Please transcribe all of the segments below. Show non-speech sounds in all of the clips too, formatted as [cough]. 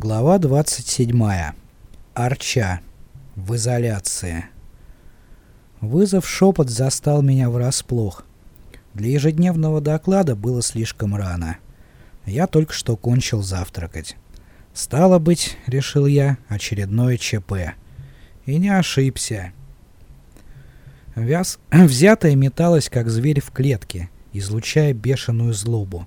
Глава 27. Арча. В изоляции. Вызов шепот застал меня врасплох. Для ежедневного доклада было слишком рано. Я только что кончил завтракать. Стало быть, решил я, очередное ЧП. И не ошибся. Вяз... [clears throat] Взятая металась, как зверь в клетке, излучая бешеную злобу.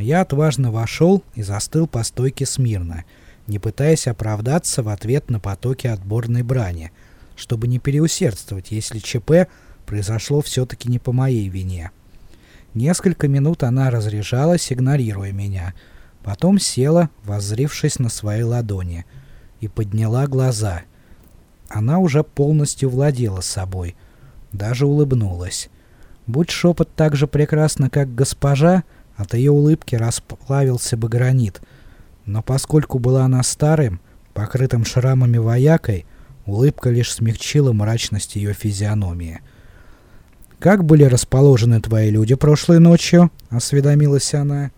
Я отважно вошел и застыл по стойке смирно, не пытаясь оправдаться в ответ на потоки отборной брани, чтобы не переусердствовать, если ЧП произошло все-таки не по моей вине. Несколько минут она разряжалась, игнорируя меня, потом села, воззрившись на свои ладони, и подняла глаза. Она уже полностью владела собой, даже улыбнулась. Будь шепот так же прекрасно, как госпожа, от ее улыбки расплавился бы гранит. Но поскольку была она старым, покрытым шрамами воякой, улыбка лишь смягчила мрачность ее физиономии. «Как были расположены твои люди прошлой ночью?» — осведомилась она.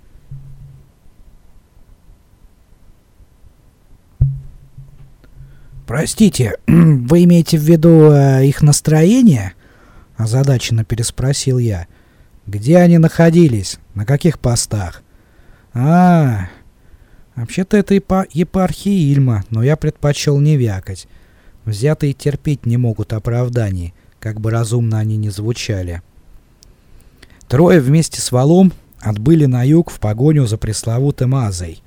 «Простите, [clears throat] вы имеете в виду э, их настроение?» — озадаченно переспросил я. «Где они находились?» На каких постах? А, вообще-то это епа епархия Ильма, но я предпочел не вякать. Взятые терпеть не могут оправданий, как бы разумно они ни звучали. Трое вместе с валом отбыли на юг в погоню за пресловутым Азой.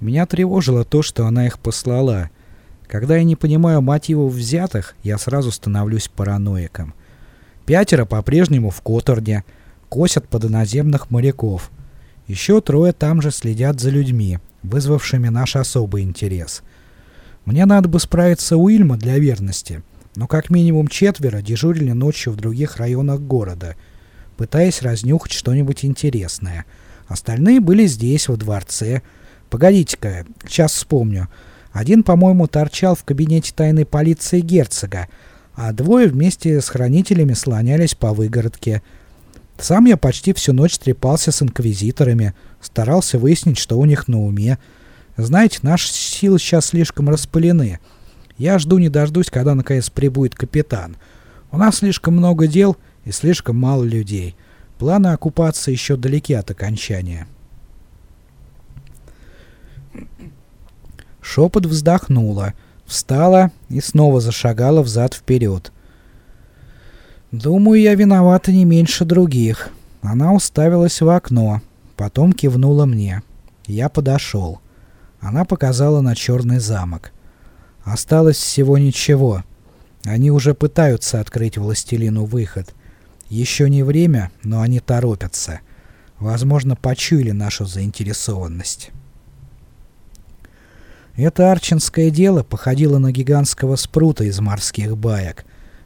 Меня тревожило то, что она их послала. Когда я не понимаю мотивов взятых, я сразу становлюсь параноиком. Пятеро по-прежнему в Которне, косят под иноземных моряков. Еще трое там же следят за людьми, вызвавшими наш особый интерес. Мне надо бы справиться у Ильма для верности, но как минимум четверо дежурили ночью в других районах города, пытаясь разнюхать что-нибудь интересное. Остальные были здесь, в дворце. Погодите-ка, сейчас вспомню. Один, по-моему, торчал в кабинете тайной полиции герцога, а двое вместе с хранителями слонялись по выгородке – сам я почти всю ночь трепался с инквизиторами, старался выяснить, что у них на уме. Знаете, наши силы сейчас слишком распылены. Я жду не дождусь, когда наконец прибудет капитан. У нас слишком много дел и слишком мало людей. Планы оккупации еще далеки от окончания. Шепот вздохнула, встала и снова зашагала взад-вперед. Думаю, я виновата не меньше других. Она уставилась в окно, потом кивнула мне. Я подошел. Она показала на черный замок. Осталось всего ничего. Они уже пытаются открыть властелину выход. Еще не время, но они торопятся. Возможно, почуяли нашу заинтересованность. Это арчинское дело походило на гигантского спрута из морских баек.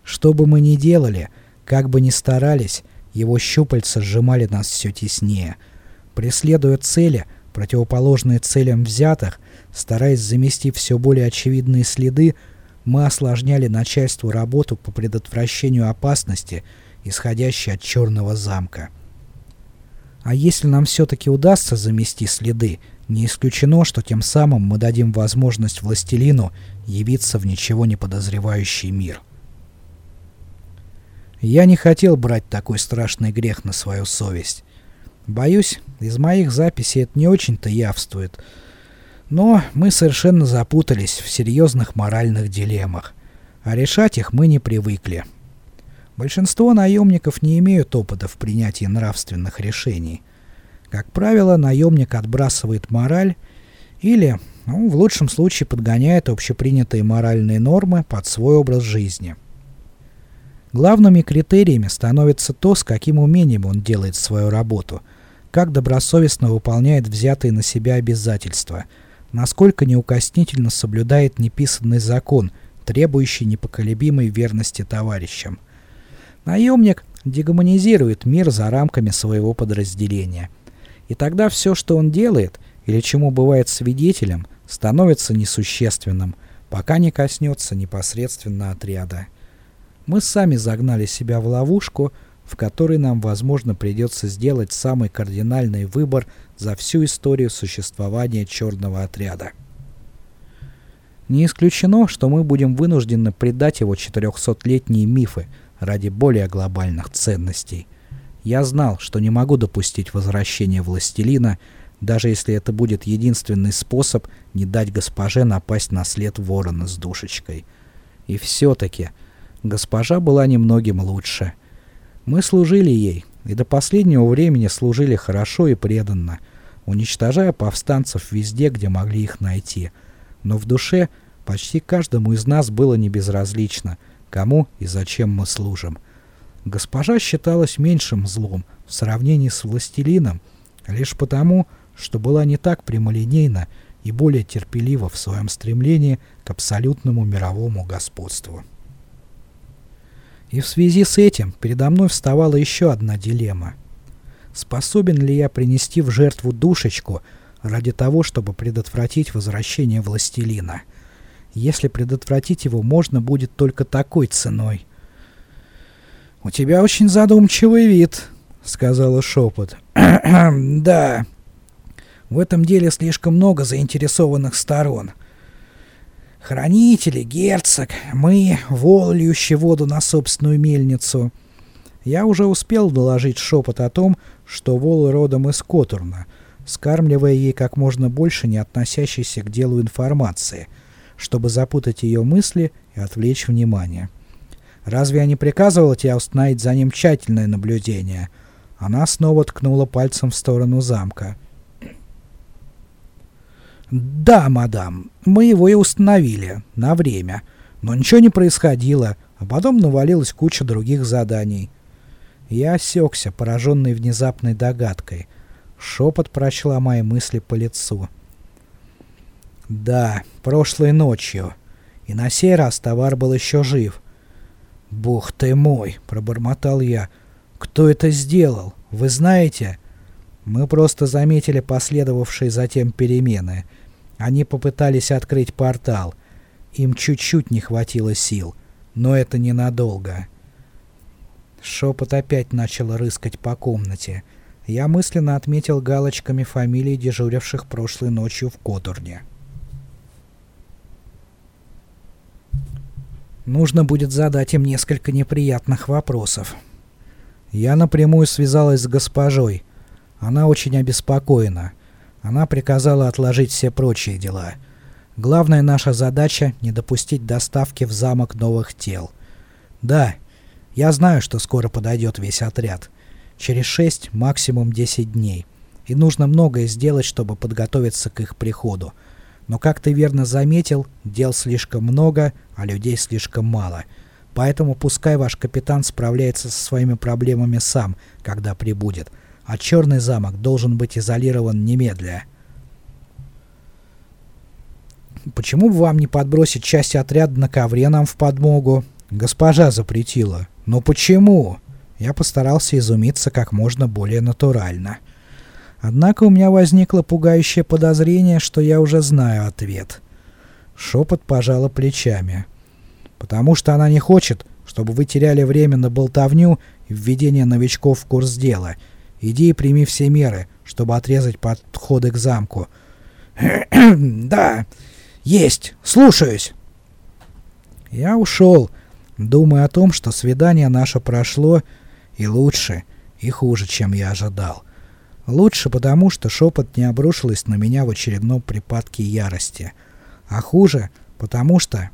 Что бы мы ни делали, как бы ни старались, его щупальца сжимали нас все теснее. Преследуя цели, противоположные целям взятых, стараясь замести все более очевидные следы, мы осложняли начальству работу по предотвращению опасности, исходящей от черного замка. А если нам все-таки удастся замести следы, не исключено, что тем самым мы дадим возможность властелину явиться в ничего не подозревающий мир. Я не хотел брать такой страшный грех на свою совесть. Боюсь, из моих записей это не очень-то явствует. Но мы совершенно запутались в серьезных моральных дилеммах, а решать их мы не привыкли. Большинство наемников не имеют опыта в принятии нравственных решений. Как правило, наемник отбрасывает мораль или, ну, в лучшем случае, подгоняет общепринятые моральные нормы под свой образ жизни – Главными критериями становится то, с каким умением он делает свою работу, как добросовестно выполняет взятые на себя обязательства, насколько неукоснительно соблюдает неписанный закон, требующий непоколебимой верности товарищам. Наемник дегуманизирует мир за рамками своего подразделения. И тогда все, что он делает, или чему бывает свидетелем, становится несущественным, пока не коснется непосредственно отряда. Мы сами загнали себя в ловушку, в которой нам, возможно, придется сделать самый кардинальный выбор за всю историю существования черного отряда. Не исключено, что мы будем вынуждены предать его 400-летние мифы ради более глобальных ценностей. Я знал, что не могу допустить возвращения властелина, даже если это будет единственный способ не дать госпоже напасть на след ворона с душечкой. И все-таки госпожа была немногим лучше. Мы служили ей, и до последнего времени служили хорошо и преданно, уничтожая повстанцев везде, где могли их найти. Но в душе почти каждому из нас было небезразлично, кому и зачем мы служим. Госпожа считалась меньшим злом в сравнении с властелином, лишь потому, что была не так прямолинейна и более терпелива в своем стремлении к абсолютному мировому господству. И в связи с этим передо мной вставала еще одна дилемма. Способен ли я принести в жертву душечку ради того, чтобы предотвратить возвращение властелина? Если предотвратить его можно будет только такой ценой. «У тебя очень задумчивый вид», — сказала шепот. «Да, в этом деле слишком много заинтересованных сторон. Хранители, герцог, мы, вол, льющий воду на собственную мельницу. Я уже успел доложить шепот о том, что вол родом из Котурна, скармливая ей как можно больше не относящейся к делу информации, чтобы запутать ее мысли и отвлечь внимание. Разве я не приказывал тебе установить за ним тщательное наблюдение? Она снова ткнула пальцем в сторону замка. «Да, мадам, мы его и установили. На время. Но ничего не происходило, а потом навалилась куча других заданий». Я осекся, пораженный внезапной догадкой. Шепот прочла мои мысли по лицу. «Да, прошлой ночью. И на сей раз товар был еще жив». «Бог ты мой!» — пробормотал я. «Кто это сделал? Вы знаете?» Мы просто заметили последовавшие затем перемены — они попытались открыть портал. Им чуть-чуть не хватило сил, но это ненадолго. Шепот опять начал рыскать по комнате. Я мысленно отметил галочками фамилии дежуривших прошлой ночью в Котурне. Нужно будет задать им несколько неприятных вопросов. Я напрямую связалась с госпожой. Она очень обеспокоена. Она приказала отложить все прочие дела. Главная наша задача — не допустить доставки в замок новых тел. Да, я знаю, что скоро подойдет весь отряд. Через 6, максимум 10 дней. И нужно многое сделать, чтобы подготовиться к их приходу. Но, как ты верно заметил, дел слишком много, а людей слишком мало. Поэтому пускай ваш капитан справляется со своими проблемами сам, когда прибудет — а Черный замок должен быть изолирован немедля. Почему бы вам не подбросить часть отряда на ковре нам в подмогу? Госпожа запретила. Но почему? Я постарался изумиться как можно более натурально. Однако у меня возникло пугающее подозрение, что я уже знаю ответ. Шепот пожала плечами. Потому что она не хочет, чтобы вы теряли время на болтовню и введение новичков в курс дела — Иди и прими все меры, чтобы отрезать подходы к замку. [clears throat] да, есть, слушаюсь. Я ушел, думая о том, что свидание наше прошло и лучше, и хуже, чем я ожидал. Лучше потому, что шепот не обрушилась на меня в очередном припадке ярости. А хуже, потому что,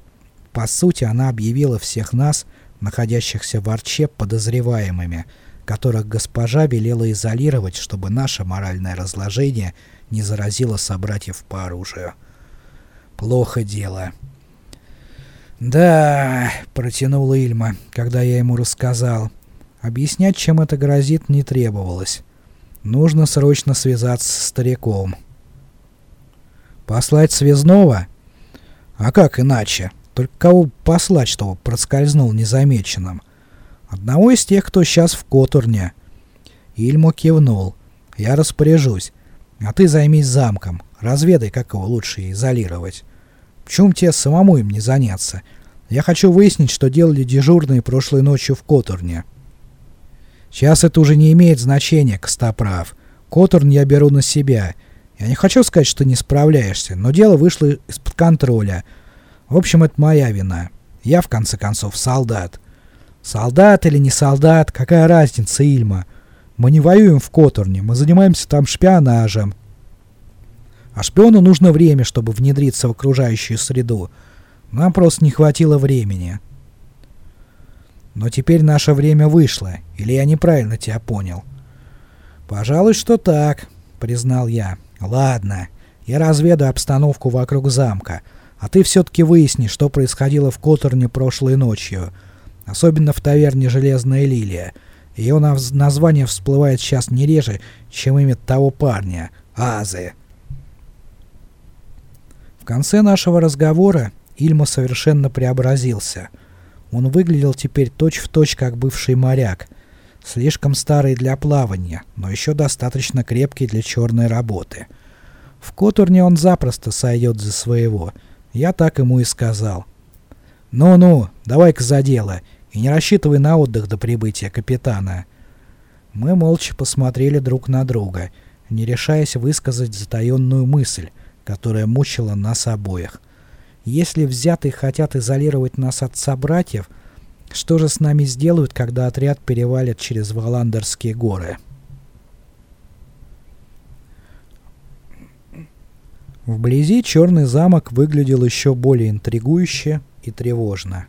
по сути, она объявила всех нас, находящихся в Арче, подозреваемыми — которых госпожа велела изолировать, чтобы наше моральное разложение не заразило собратьев по оружию. Плохо дело. «Да», — протянула Ильма, когда я ему рассказал. Объяснять, чем это грозит, не требовалось. Нужно срочно связаться с стариком. «Послать связного? А как иначе? Только кого послать, чтобы проскользнул незамеченным?» Одного из тех, кто сейчас в Котурне. Ильмо кивнул. Я распоряжусь. А ты займись замком. Разведай, как его лучше изолировать. Почему тебе самому им не заняться? Я хочу выяснить, что делали дежурные прошлой ночью в Котурне. Сейчас это уже не имеет значения, Костоправ. Котурн я беру на себя. Я не хочу сказать, что не справляешься, но дело вышло из-под контроля. В общем, это моя вина. Я, в конце концов, солдат. Солдат или не солдат, какая разница, Ильма? Мы не воюем в Которне, мы занимаемся там шпионажем. А шпиону нужно время, чтобы внедриться в окружающую среду. Нам просто не хватило времени. Но теперь наше время вышло, или я неправильно тебя понял? Пожалуй, что так, признал я. Ладно, я разведу обстановку вокруг замка, а ты все-таки выясни, что происходило в Которне прошлой ночью, особенно в таверне «Железная лилия». Ее наз название всплывает сейчас не реже, чем имя того парня — Азы. В конце нашего разговора Ильма совершенно преобразился. Он выглядел теперь точь-в-точь точь как бывший моряк, слишком старый для плавания, но еще достаточно крепкий для черной работы — в Котурне он запросто сойдет за своего. Я так ему и сказал. «Ну-ну, давай-ка за дело, и не рассчитывай на отдых до прибытия капитана». Мы молча посмотрели друг на друга, не решаясь высказать затаенную мысль, которая мучила нас обоих. Если взятые хотят изолировать нас от собратьев, что же с нами сделают, когда отряд перевалит через Валандерские горы?» Вблизи черный замок выглядел еще более интригующе и тревожно.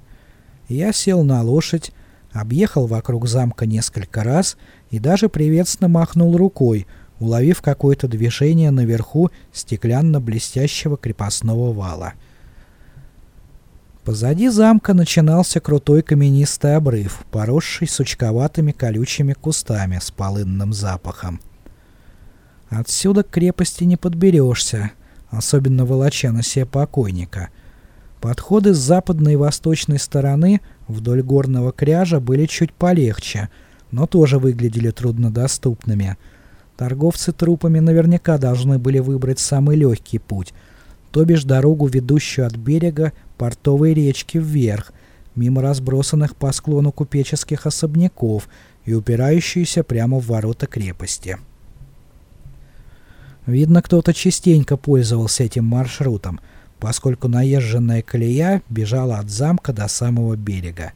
Я сел на лошадь, объехал вокруг замка несколько раз и даже приветственно махнул рукой, уловив какое-то движение наверху стеклянно-блестящего крепостного вала. Позади замка начинался крутой каменистый обрыв, поросший сучковатыми колючими кустами с полынным запахом. Отсюда к крепости не подберешься — особенно волоча на себе покойника. Подходы с западной и восточной стороны вдоль горного кряжа были чуть полегче, но тоже выглядели труднодоступными. Торговцы трупами наверняка должны были выбрать самый легкий путь, то бишь дорогу, ведущую от берега портовой речки вверх, мимо разбросанных по склону купеческих особняков и упирающуюся прямо в ворота крепости. Видно, кто-то частенько пользовался этим маршрутом, поскольку наезженная колея бежала от замка до самого берега.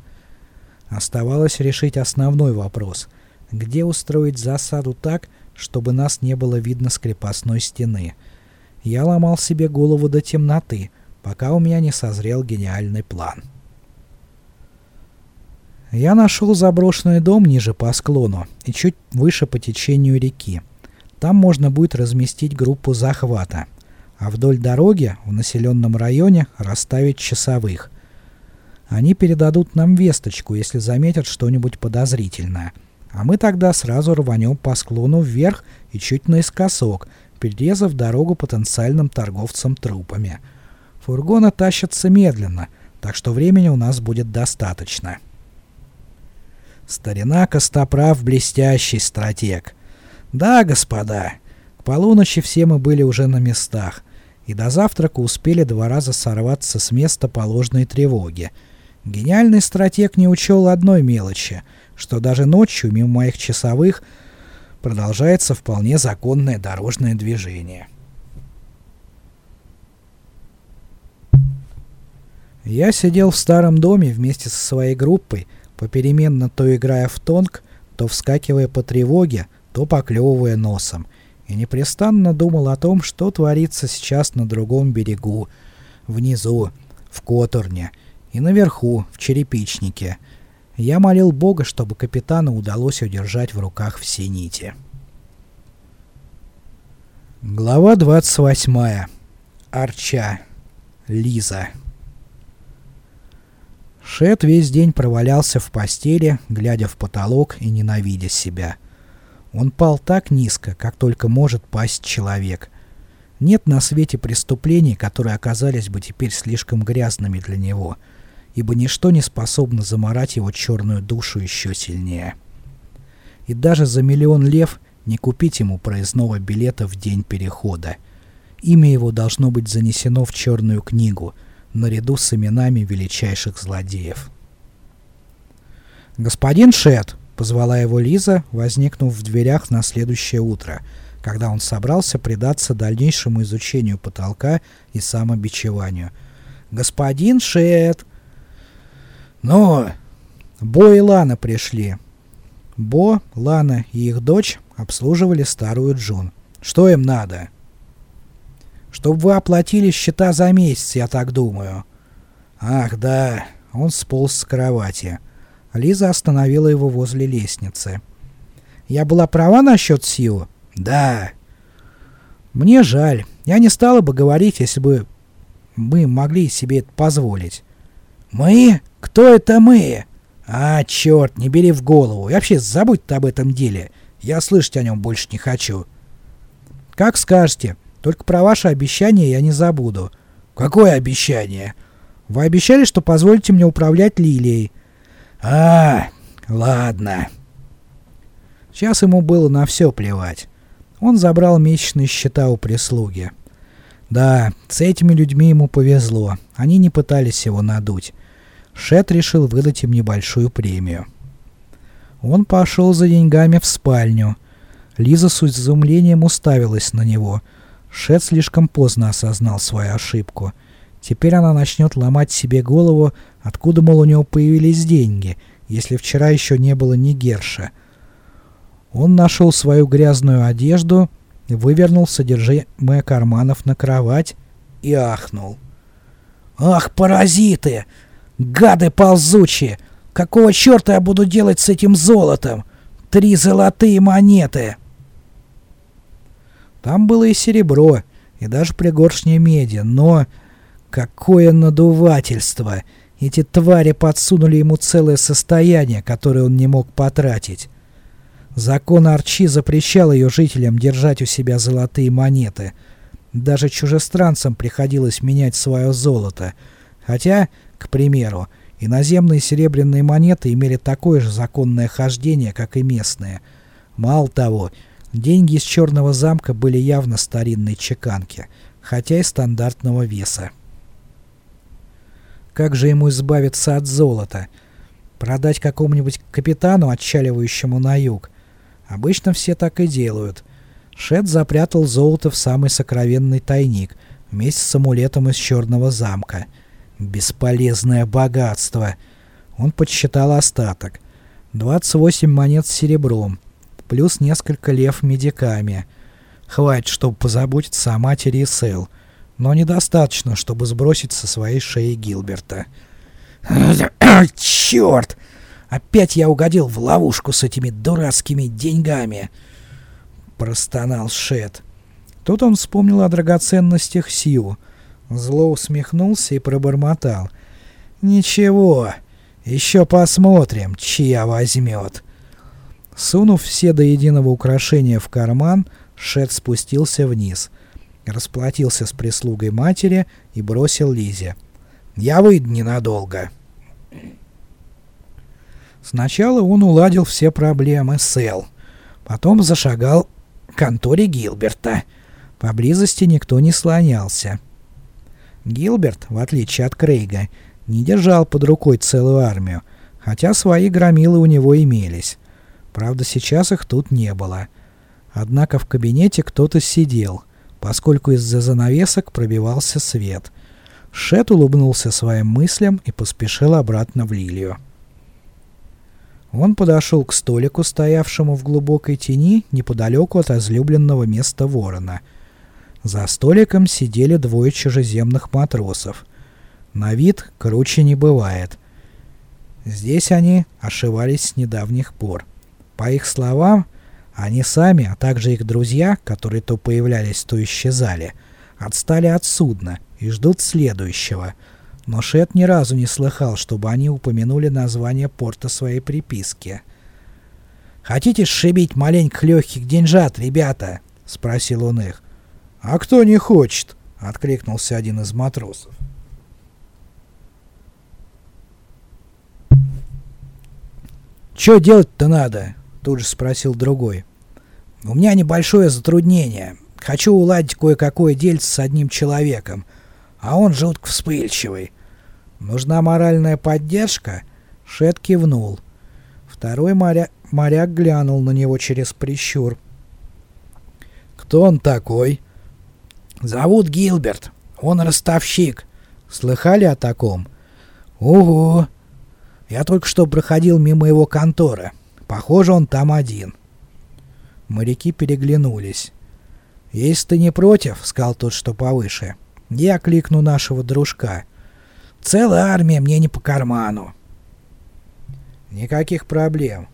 Оставалось решить основной вопрос — где устроить засаду так, чтобы нас не было видно с крепостной стены. Я ломал себе голову до темноты, пока у меня не созрел гениальный план. Я нашел заброшенный дом ниже по склону и чуть выше по течению реки. Там можно будет разместить группу захвата, а вдоль дороги в населенном районе расставить часовых. Они передадут нам весточку, если заметят что-нибудь подозрительное. А мы тогда сразу рванем по склону вверх и чуть наискосок, перерезав дорогу потенциальным торговцам трупами. Фургоны тащатся медленно, так что времени у нас будет достаточно. Старина Костоправ блестящий стратег. Да, господа, к полуночи все мы были уже на местах, и до завтрака успели два раза сорваться с места по ложной тревоге. Гениальный стратег не учел одной мелочи, что даже ночью мимо моих часовых продолжается вполне законное дорожное движение. Я сидел в старом доме вместе со своей группой, попеременно то играя в тонг, то вскакивая по тревоге, то поклевывая носом, и непрестанно думал о том, что творится сейчас на другом берегу, внизу, в Которне, и наверху, в Черепичнике. Я молил Бога, чтобы капитану удалось удержать в руках все нити. Глава 28. Арча. Лиза. Шет весь день провалялся в постели, глядя в потолок и ненавидя себя. Он пал так низко, как только может пасть человек. Нет на свете преступлений, которые оказались бы теперь слишком грязными для него, ибо ничто не способно заморать его черную душу еще сильнее. И даже за миллион лев не купить ему проездного билета в день перехода. Имя его должно быть занесено в черную книгу, наряду с именами величайших злодеев. «Господин Шет!» Позвала его Лиза, возникнув в дверях на следующее утро, когда он собрался предаться дальнейшему изучению потолка и самобичеванию. господин Шет. Но Бо и Лана пришли. Бо, Лана и их дочь обслуживали старую Джун. Что им надо? Чтобы вы оплатили счета за месяц, я так думаю. Ах, да. Он сполз с кровати. Лиза остановила его возле лестницы. Я была права насчет Сью? Да. Мне жаль. Я не стала бы говорить, если бы мы могли себе это позволить. Мы? Кто это мы? А, черт, не бери в голову. И вообще забудь об этом деле. Я слышать о нем больше не хочу. Как скажете. Только про ваше обещание я не забуду. Какое обещание? Вы обещали, что позволите мне управлять Лилией. А, ладно. Сейчас ему было на все плевать. Он забрал месячные счета у прислуги. Да, с этими людьми ему повезло. Они не пытались его надуть. Шет решил выдать им небольшую премию. Он пошел за деньгами в спальню. Лиза с изумлением уставилась на него. Шет слишком поздно осознал свою ошибку. Теперь она начнет ломать себе голову, откуда, мол, у него появились деньги, если вчера еще не было ни Герша. Он нашел свою грязную одежду, вывернул содержимое карманов на кровать и ахнул. «Ах, паразиты! Гады ползучие! Какого черта я буду делать с этим золотом? Три золотые монеты!» Там было и серебро, и даже пригоршня меди, но... Какое надувательство! Эти твари подсунули ему целое состояние, которое он не мог потратить. Закон Арчи запрещал ее жителям держать у себя золотые монеты. Даже чужестранцам приходилось менять свое золото. Хотя, к примеру, иноземные серебряные монеты имели такое же законное хождение, как и местные. Мало того, деньги из Черного замка были явно старинной чеканки, хотя и стандартного веса. Как же ему избавиться от золота? Продать какому-нибудь капитану, отчаливающему на юг? Обычно все так и делают. Шет запрятал золото в самый сокровенный тайник, вместе с амулетом из черного замка. Бесполезное богатство. Он подсчитал остаток. 28 монет с серебром, плюс несколько лев медиками. Хватит, чтобы позаботиться о матери и Сэл, но недостаточно, чтобы сбросить со своей шеи Гилберта. [coughs] «Черт!» Опять я угодил в ловушку с этими дурацкими деньгами!» Простонал Шет. Тут он вспомнил о драгоценностях Сью. Зло усмехнулся и пробормотал. «Ничего, еще посмотрим, чья возьмет». Сунув все до единого украшения в карман, Шет спустился вниз, расплатился с прислугой матери и бросил Лизе. «Я выйду ненадолго». Сначала он уладил все проблемы с Эл, потом зашагал к конторе Гилберта. Поблизости никто не слонялся. Гилберт, в отличие от Крейга, не держал под рукой целую армию, хотя свои громилы у него имелись. Правда, сейчас их тут не было. Однако в кабинете кто-то сидел, поскольку из-за занавесок пробивался свет. Шет улыбнулся своим мыслям и поспешил обратно в Лилию. Он подошел к столику, стоявшему в глубокой тени неподалеку от излюбленного места ворона. За столиком сидели двое чужеземных матросов. На вид круче не бывает. Здесь они ошивались с недавних пор. По их словам, они сами, а также их друзья, которые то появлялись, то исчезали, отстали от судна и ждут следующего — но Шет ни разу не слыхал, чтобы они упомянули название порта своей приписки. «Хотите сшибить маленьких легких деньжат, ребята?» — спросил он их. «А кто не хочет?» — откликнулся один из матросов. «Чё делать-то надо?» — тут же спросил другой. «У меня небольшое затруднение. Хочу уладить кое-какое дельце с одним человеком, а он жутко вспыльчивый. «Нужна моральная поддержка?» Шет кивнул. Второй моря... моряк глянул на него через прищур. «Кто он такой?» «Зовут Гилберт. Он ростовщик. Слыхали о таком? Ого! Я только что проходил мимо его конторы. Похоже, он там один. Моряки переглянулись. «Если ты не против, — сказал тот, что повыше, — я кликну нашего дружка. Целая армия мне не по карману». «Никаких проблем.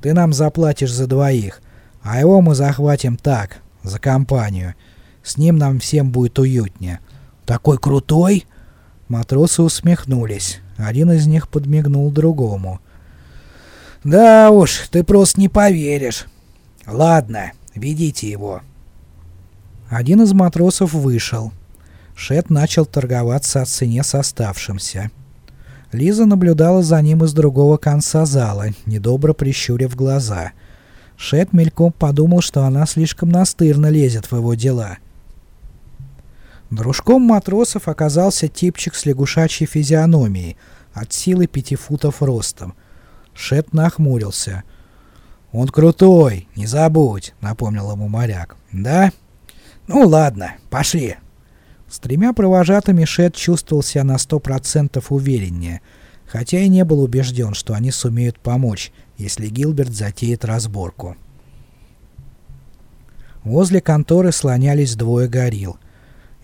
Ты нам заплатишь за двоих, а его мы захватим так, за компанию. С ним нам всем будет уютнее». «Такой крутой?» Матросы усмехнулись. Один из них подмигнул другому. «Да уж, ты просто не поверишь. Ладно, ведите его». Один из матросов вышел. Шет начал торговаться о цене с оставшимся. Лиза наблюдала за ним из другого конца зала, недобро прищурив глаза. Шет мельком подумал, что она слишком настырно лезет в его дела. Дружком матросов оказался типчик с лягушачьей физиономией, от силы пяти футов ростом. Шет нахмурился. «Он крутой, не забудь», — напомнил ему моряк. «Да?» «Ну ладно, пошли». С тремя провожатыми Шет чувствовал себя на сто процентов увереннее, хотя и не был убежден, что они сумеют помочь, если Гилберт затеет разборку. Возле конторы слонялись двое горил.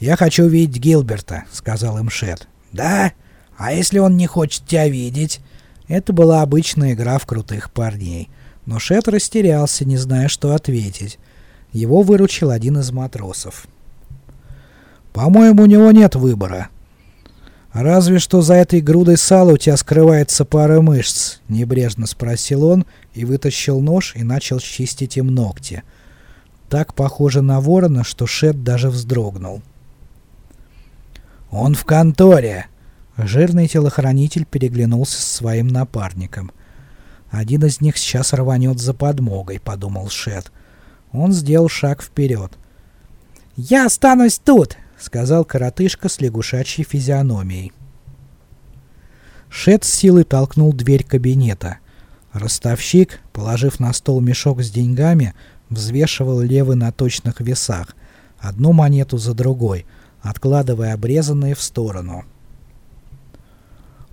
«Я хочу видеть Гилберта», — сказал им Шет. «Да? А если он не хочет тебя видеть?» Это была обычная игра в крутых парней. Но Шет растерялся, не зная, что ответить. Его выручил один из матросов. «По-моему, у него нет выбора». «Разве что за этой грудой сала у тебя скрывается пара мышц», — небрежно спросил он и вытащил нож и начал чистить им ногти. Так похоже на ворона, что Шет даже вздрогнул. «Он в конторе!» Жирный телохранитель переглянулся со своим напарником. «Один из них сейчас рванет за подмогой», — подумал Шет. Он сделал шаг вперед. «Я останусь тут!» — сказал коротышка с лягушачьей физиономией. Шет с силой толкнул дверь кабинета. Ростовщик, положив на стол мешок с деньгами, взвешивал левы на точных весах, одну монету за другой — откладывая обрезанные в сторону.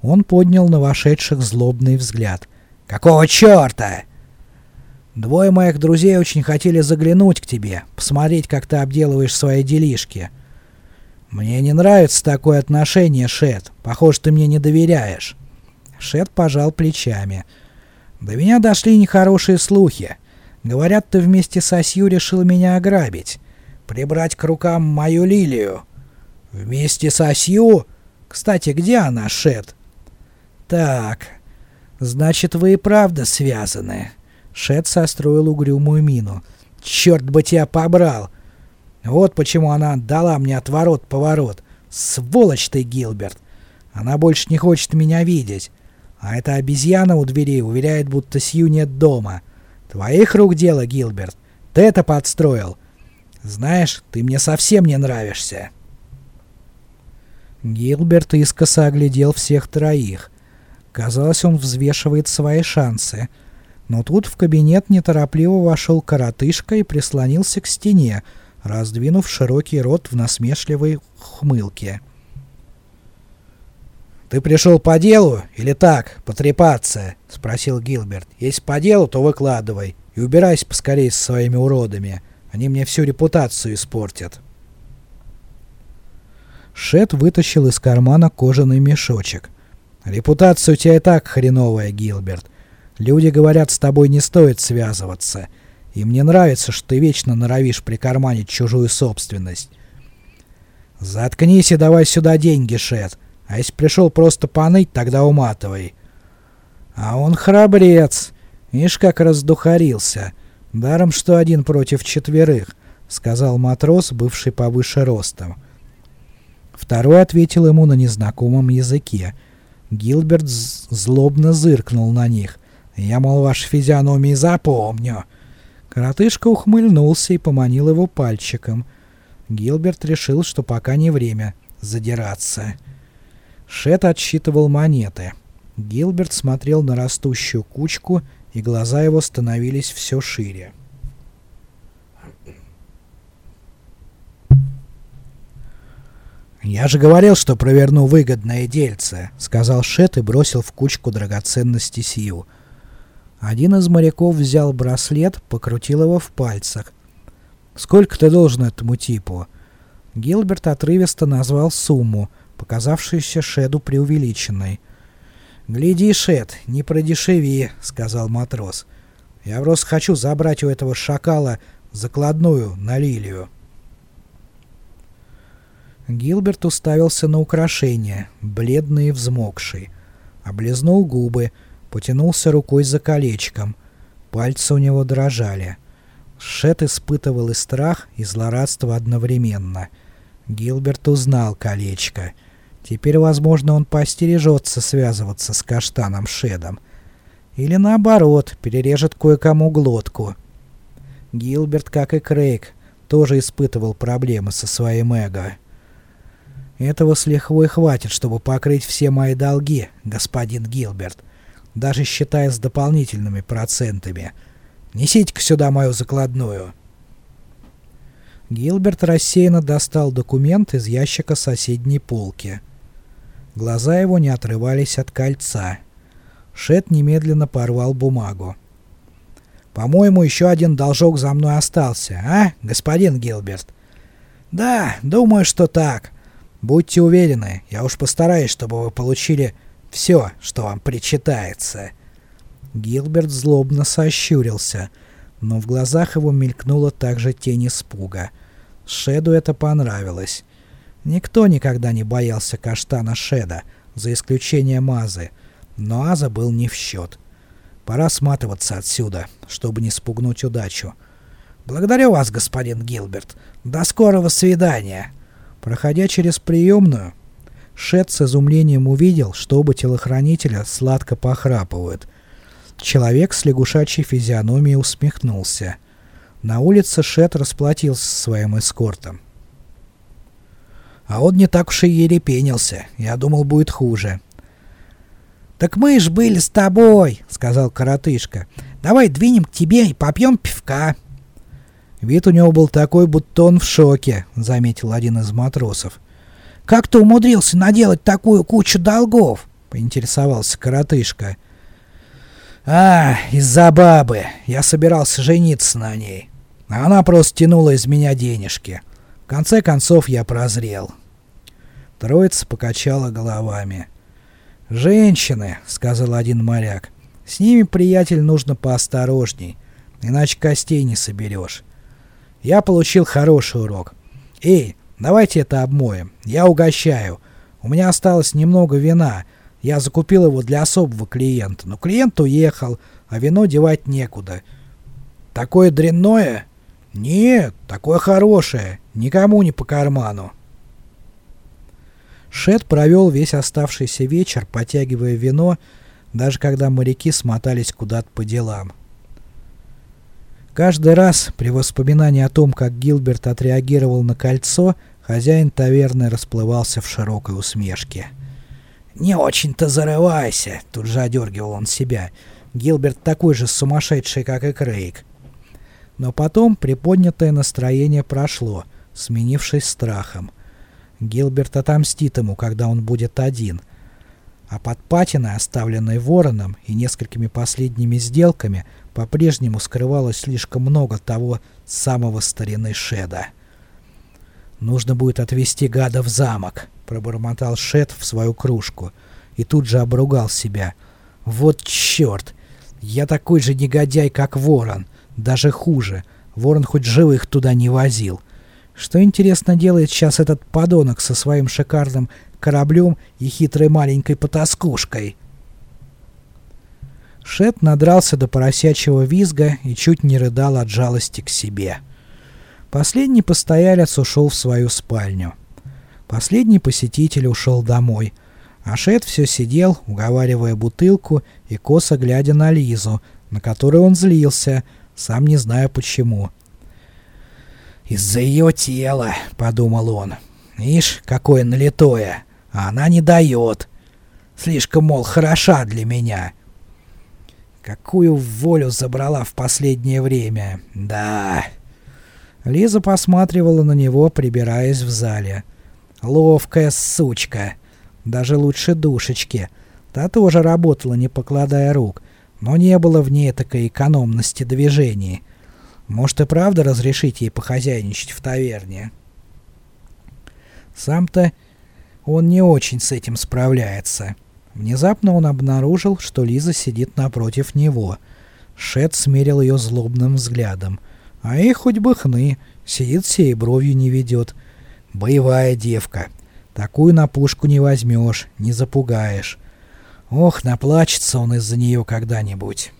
Он поднял на вошедших злобный взгляд. «Какого черта?» «Двое моих друзей очень хотели заглянуть к тебе, посмотреть, как ты обделываешь свои делишки. Мне не нравится такое отношение, Шет. Похоже, ты мне не доверяешь». Шет пожал плечами. «До меня дошли нехорошие слухи. Говорят, ты вместе со Сью решил меня ограбить. Прибрать к рукам мою лилию. Вместе со Сью? Кстати, где она, Шет? Так, значит, вы и правда связаны. Шет состроил угрюмую мину. Черт бы тебя побрал! Вот почему она отдала мне отворот-поворот. Сволочь ты, Гилберт! Она больше не хочет меня видеть. А эта обезьяна у дверей уверяет, будто Сью нет дома. Твоих рук дело, Гилберт. Ты это подстроил. Знаешь, ты мне совсем не нравишься. Гилберт искоса оглядел всех троих. Казалось, он взвешивает свои шансы. Но тут в кабинет неторопливо вошел коротышка и прислонился к стене, раздвинув широкий рот в насмешливой хмылке. «Ты пришел по делу или так, потрепаться?» — спросил Гилберт. «Если по делу, то выкладывай и убирайся поскорее со своими уродами. Они мне всю репутацию испортят». Шет вытащил из кармана кожаный мешочек. «Репутация у тебя и так хреновая, Гилберт. Люди говорят, с тобой не стоит связываться. И мне нравится, что ты вечно норовишь прикарманить чужую собственность. Заткнись и давай сюда деньги, Шет. А если пришел просто поныть, тогда уматывай». А он храбрец. Ишь, как раздухарился. Даром, что один против четверых, — сказал матрос, бывший повыше ростом. Второй ответил ему на незнакомом языке. Гилберт злобно зыркнул на них. «Я, мол, ваши физиономии запомню». Коротышка ухмыльнулся и поманил его пальчиком. Гилберт решил, что пока не время задираться. Шет отсчитывал монеты. Гилберт смотрел на растущую кучку, и глаза его становились все шире. «Я же говорил, что проверну выгодное дельце», — сказал Шет и бросил в кучку драгоценности Сью. Один из моряков взял браслет, покрутил его в пальцах. «Сколько ты должен этому типу?» Гилберт отрывисто назвал сумму, показавшуюся Шеду преувеличенной. «Гляди, Шед, не продешеви», — сказал матрос. «Я просто хочу забрать у этого шакала закладную на лилию». Гилберт уставился на украшение, бледный и взмокший. Облизнул губы, потянулся рукой за колечком. Пальцы у него дрожали. Шет испытывал и страх, и злорадство одновременно. Гилберт узнал колечко. Теперь, возможно, он постережется связываться с каштаном Шедом. Или наоборот, перережет кое-кому глотку. Гилберт, как и Крейг, тоже испытывал проблемы со своим эго. Этого с лихвой хватит, чтобы покрыть все мои долги, господин Гилберт, даже считая с дополнительными процентами. Несите-ка сюда мою закладную. Гилберт рассеянно достал документ из ящика соседней полки. Глаза его не отрывались от кольца. Шет немедленно порвал бумагу. «По-моему, еще один должок за мной остался, а, господин Гилберт?» «Да, думаю, что так. Будьте уверены, я уж постараюсь, чтобы вы получили все, что вам причитается». Гилберт злобно сощурился, но в глазах его мелькнула также тень испуга. Шеду это понравилось. Никто никогда не боялся каштана Шеда, за исключением Азы, но Аза был не в счет. Пора сматываться отсюда, чтобы не спугнуть удачу. «Благодарю вас, господин Гилберт. До скорого свидания!» Проходя через приемную, Шет с изумлением увидел, что оба телохранителя сладко похрапывают. Человек с лягушачьей физиономией усмехнулся. На улице Шет расплатился со своим эскортом. А он не так уж и ерепенился. Я думал, будет хуже. «Так мы ж были с тобой», — сказал коротышка. «Давай двинем к тебе и попьем пивка». Вид у него был такой, будто он в шоке, — заметил один из матросов. «Как ты умудрился наделать такую кучу долгов?» — поинтересовался коротышка. «А, из-за бабы. Я собирался жениться на ней. А она просто тянула из меня денежки. В конце концов я прозрел». Троица покачала головами. «Женщины», — сказал один моряк. «С ними, приятель, нужно поосторожней, иначе костей не соберешь. Я получил хороший урок. Эй, давайте это обмоем. Я угощаю. У меня осталось немного вина. Я закупил его для особого клиента. Но клиент уехал, а вино девать некуда. Такое дрянное? Нет, такое хорошее. Никому не по карману. Шет провел весь оставшийся вечер, потягивая вино, даже когда моряки смотались куда-то по делам. Каждый раз при воспоминании о том, как Гилберт отреагировал на кольцо, хозяин таверны расплывался в широкой усмешке. «Не очень-то зарывайся!» — тут же одергивал он себя. Гилберт такой же сумасшедший, как и Крейг. Но потом приподнятое настроение прошло, сменившись страхом. Гилберт отомстит ему, когда он будет один — а под патиной, оставленной вороном и несколькими последними сделками, по-прежнему скрывалось слишком много того самого старины Шеда. «Нужно будет отвезти гада в замок», — пробормотал Шед в свою кружку, и тут же обругал себя. «Вот черт! Я такой же негодяй, как ворон, даже хуже. Ворон хоть живых туда не возил. Что, интересно, делает сейчас этот подонок со своим шикарным кораблем и хитрой маленькой потаскушкой. Шет надрался до поросячьего визга и чуть не рыдал от жалости к себе. Последний постоялец ушел в свою спальню. Последний посетитель ушел домой, а Шет все сидел, уговаривая бутылку и косо глядя на Лизу, на которую он злился, сам не зная почему. «Из-за ее тела», — подумал он. «Ишь, какое налитое! а она не дает. Слишком, мол, хороша для меня. Какую волю забрала в последнее время. Да. Лиза посматривала на него, прибираясь в зале. Ловкая сучка. Даже лучше душечки. Та тоже работала, не покладая рук, но не было в ней такой экономности движений. Может и правда разрешить ей похозяйничать в таверне? Сам-то он не очень с этим справляется. Внезапно он обнаружил, что Лиза сидит напротив него. Шет смерил ее злобным взглядом. А ей хоть бы хны, сидит всей бровью не ведет. Боевая девка. Такую на пушку не возьмешь, не запугаешь. Ох, наплачется он из-за нее когда-нибудь.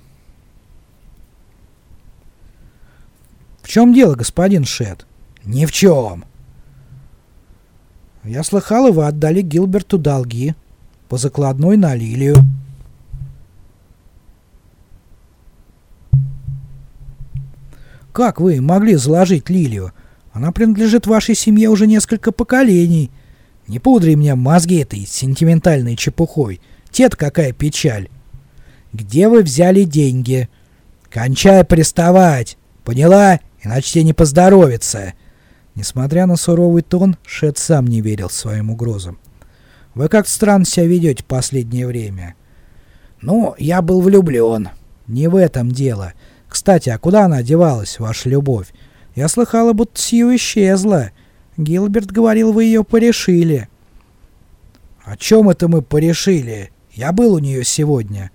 «В чем дело, господин Шет?» «Ни в чем!» «Я слыхал, вы отдали Гилберту долги по закладной на Лилию». «Как вы могли заложить Лилию? Она принадлежит вашей семье уже несколько поколений. Не пудри мне мозги этой сентиментальной чепухой. Тет какая печаль. Где вы взяли деньги? Кончай приставать. Поняла? Иначе тебе не поздоровится. Несмотря на суровый тон, Шет сам не верил своим угрозам. Вы как странно себя ведете последнее время. Ну, я был влюблен. Не в этом дело. Кстати, а куда она девалась, ваша любовь? Я слыхала, будто Сью исчезла. Гилберт говорил, вы ее порешили. О чем это мы порешили? Я был у нее сегодня.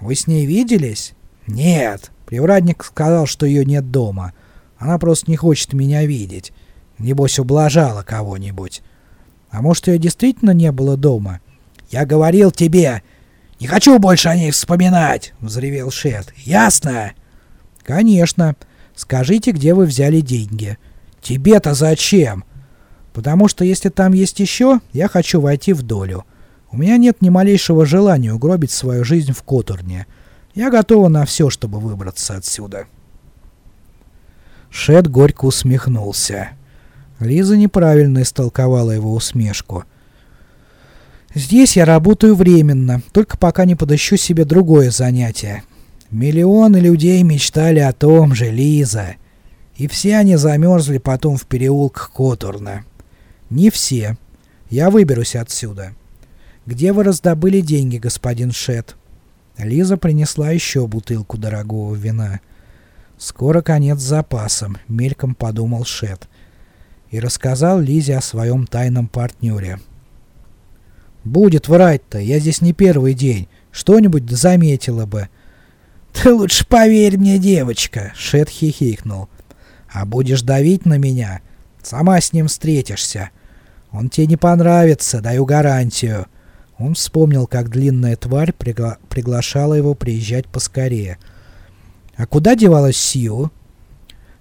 Вы с ней виделись? Нет. Привратник сказал, что ее нет дома. Она просто не хочет меня видеть. Небось, ублажала кого-нибудь. А может, ее действительно не было дома? Я говорил тебе, не хочу больше о ней вспоминать, взревел Шет. Ясно? Конечно. Скажите, где вы взяли деньги. Тебе-то зачем? Потому что если там есть еще, я хочу войти в долю. У меня нет ни малейшего желания угробить свою жизнь в Котурне. Я готова на все, чтобы выбраться отсюда. Шет горько усмехнулся. Лиза неправильно истолковала его усмешку. «Здесь я работаю временно, только пока не подыщу себе другое занятие. Миллионы людей мечтали о том же, Лиза. И все они замерзли потом в переулках Котурна. Не все. Я выберусь отсюда. Где вы раздобыли деньги, господин Шет?» Лиза принесла еще бутылку дорогого вина. «Скоро конец запасом», — мельком подумал Шет. И рассказал Лизе о своем тайном партнере. «Будет врать-то, я здесь не первый день. Что-нибудь заметила бы». «Ты лучше поверь мне, девочка», — Шет хихикнул. «А будешь давить на меня, сама с ним встретишься. Он тебе не понравится, даю гарантию». Он вспомнил, как длинная тварь пригла приглашала его приезжать поскорее. «А куда девалась Сью?»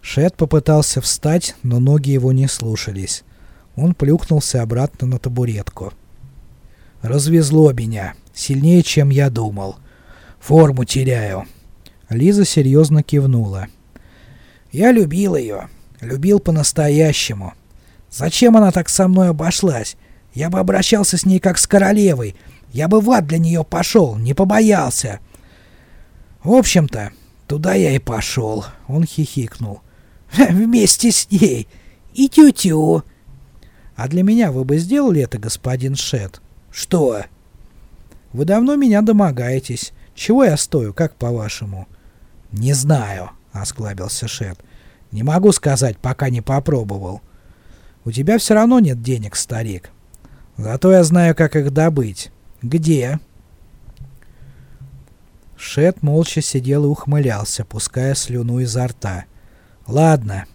Шет попытался встать, но ноги его не слушались. Он плюхнулся обратно на табуретку. «Развезло меня. Сильнее, чем я думал. Форму теряю». Лиза серьезно кивнула. «Я любил ее. Любил по-настоящему. Зачем она так со мной обошлась? Я бы обращался с ней как с королевой. Я бы в ад для нее пошел, не побоялся. В общем-то, туда я и пошел. Он хихикнул. [laughs] Вместе с ней. И тю-тю. А для меня вы бы сделали это, господин Шет? Что? Вы давно меня домогаетесь. Чего я стою, как по-вашему? Не знаю, осклабился Шет. Не могу сказать, пока не попробовал. У тебя все равно нет денег, старик. Зато я знаю, как их добыть. Где?» Шет молча сидел и ухмылялся, пуская слюну изо рта. «Ладно.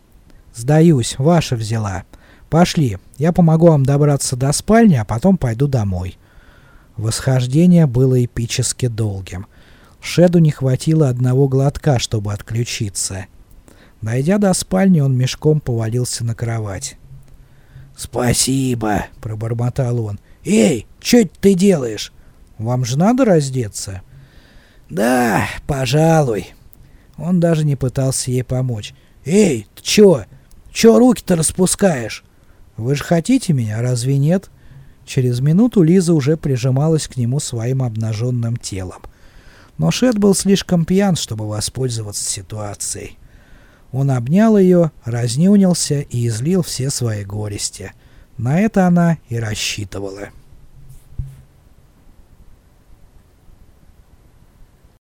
Сдаюсь, ваша взяла. Пошли, я помогу вам добраться до спальни, а потом пойду домой». Восхождение было эпически долгим. Шеду не хватило одного глотка, чтобы отключиться. Дойдя до спальни, он мешком повалился на кровать. «Спасибо», — пробормотал он. «Эй, что ты делаешь? Вам же надо раздеться?» «Да, пожалуй». Он даже не пытался ей помочь. «Эй, ты чё? Чё руки-то распускаешь?» «Вы же хотите меня, разве нет?» Через минуту Лиза уже прижималась к нему своим обнаженным телом. Но Шет был слишком пьян, чтобы воспользоваться ситуацией. Он обнял ее, разнюнился и излил все свои горести. На это она и рассчитывала.